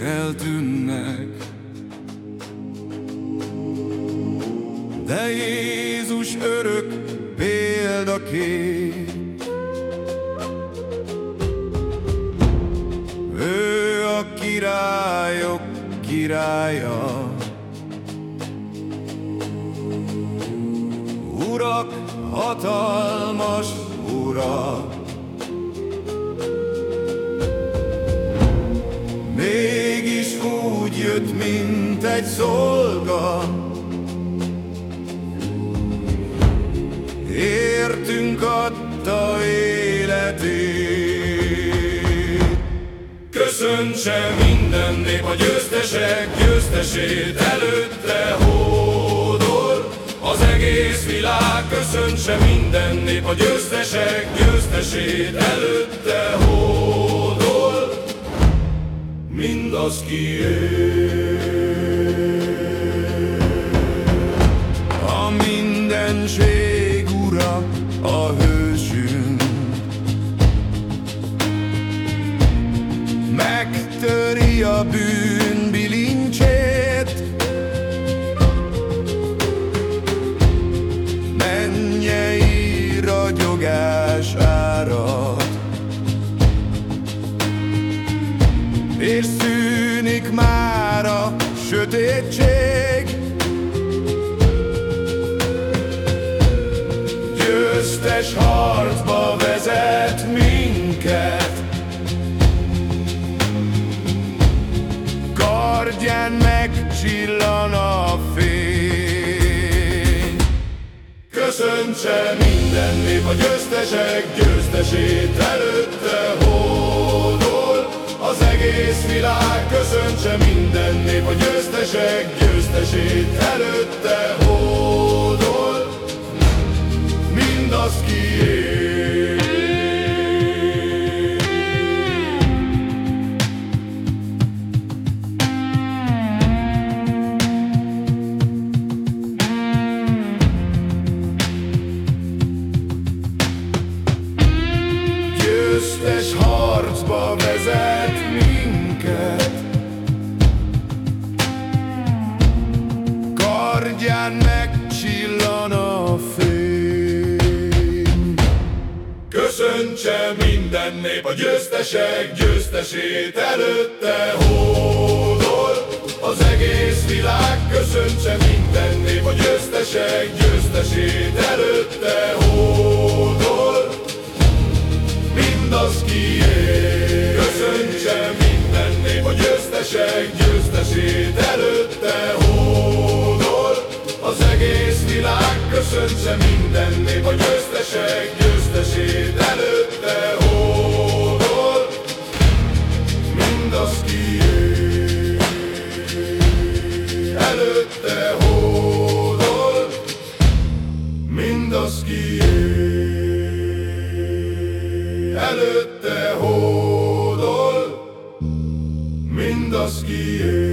eltűnnek. De Jézus örök példakép, Ő a királyok királya. Urak, hatalmas urak, jött, mint egy szolga, Értünk adta életét. Köszöntse minden nép a győztesek győztesét előtte hódol. Az egész világ köszöntse minden nép a győztesek győztesét előtte hódol. Mindaz ki A mindenség ura a hősünk. Megtöri a bűn bilincsét. Mennyei ragyogás árad És szűnik már a sötétség. Győztes harcba vezet minket. Kardján megcsillan a fény. Köszöntse minden nép a győztesek győztesét előtte egész világ köszöntse minden nép a győztesek győztesét előtte minden nép a győztesek győztesét előtte hódol. Az egész világ köszöntse minden nép a győztesek győztesét előtte hódol. Mindaz kié Köszöntse minden nép a győztesek győztesét előtte hódol. Az egész világ köszöntse minden nép a győztesek győztesét előtte hódol az kié. Előtte hódol, mindaz kié.